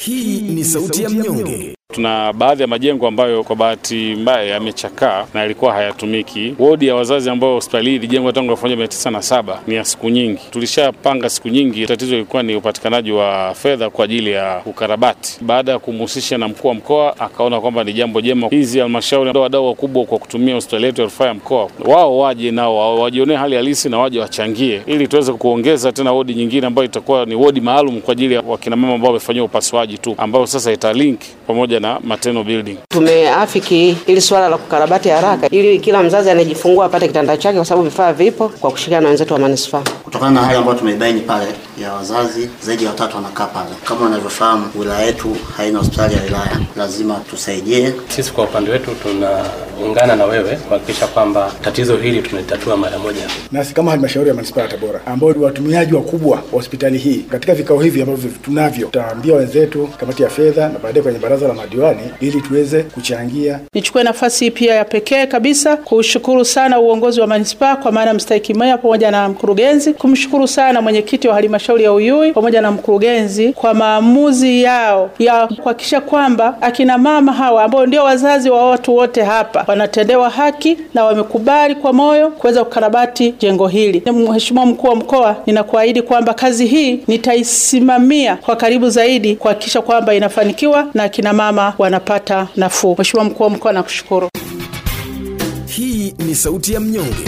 Hii ni sauti ya mnyonge. Tuna baadhi ya majengo ambayo kwa bahati mbaya yamechakaa na yalikuwa hayatumiki. Wodi ya wazazi ambayo hospitali hii ilijengwa tangu 1907 ni ya siku nyingi, tulishapanga siku nyingi. Tatizo ilikuwa ni upatikanaji wa fedha kwa ajili ya ukarabati. Baada ya kumhusisha na mkuu wa mkoa, akaona kwamba ni jambo jema hizi halmashauri ndo wadau wakubwa kwa kutumia hospitali yetu ya rufaa ya mkoa, wao waje nao wajionee hali halisi na waje wachangie, ili tuweze kuongeza tena wodi nyingine ambayo itakuwa ni wodi maalum kwa ajili ya wakinamama ambao wamefanyiwa upasuaji tu, ambayo sasa italink pamoja na maternal building. Tumeafiki ili swala la kukarabati haraka ili kila mzazi anayejifungua apate kitanda chake, kwa sababu vifaa vipo, kwa kushirikiana na wenzetu wa manispaa. Kutokana na hali ambayo tumeibaini pale ya wazazi zaidi ya watatu wanakaa pale, kama wanavyofahamu wilaya yetu haina hospitali ya wilaya, lazima tusaidie. Sisi kwa upande wetu tunaungana na wewe kuhakikisha kwamba tatizo hili tunalitatua mara moja. Nasi kama halmashauri ya manispaa ya Tabora ambao ni watumiaji wakubwa wa hospitali hii, katika vikao hivi ambavyo tunavyo, tutaambia wenzetu kamati ya fedha na baadaye kwenye baraza la madiwani ili tuweze kuchangia. Nichukue nafasi hii pia ya pekee kabisa kuushukuru sana uongozi wa manispaa kwa maana mstahiki meya pamoja na mkurugenzi, kumshukuru sana mwenyekiti wa halmashauri ya Uyui pamoja na mkurugenzi kwa maamuzi yao ya kuhakikisha kwamba akina mama hawa ambao ndio wazazi wa watu wote hapa wanatendewa haki na wamekubali kwa moyo kuweza kukarabati jengo hili. Mheshimiwa mkuu wa mkoa, ninakuahidi kwamba kazi hii nitaisimamia kwa karibu zaidi kuhakikisha kwamba inafanikiwa na akina mama wanapata nafuu. Mheshimiwa mkuu wa mkoa, nakushukuru. Hii ni sauti ya mnyonge.